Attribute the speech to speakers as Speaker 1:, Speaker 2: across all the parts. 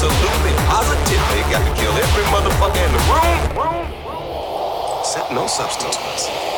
Speaker 1: absolutely, positively got to kill every motherfucker in the room. Except
Speaker 2: no substance person.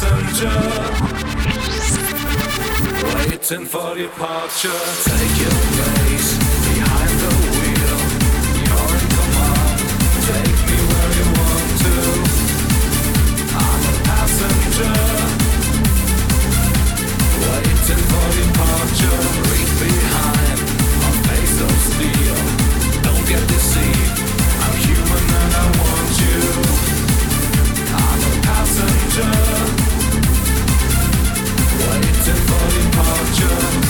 Speaker 2: messenger. Waiting for departure. Take your place behind the wheel. You're in command. Take me where you want to. I'm a passenger. Waiting for departure. Reach behind. A face of steel. Don't get deceived. torture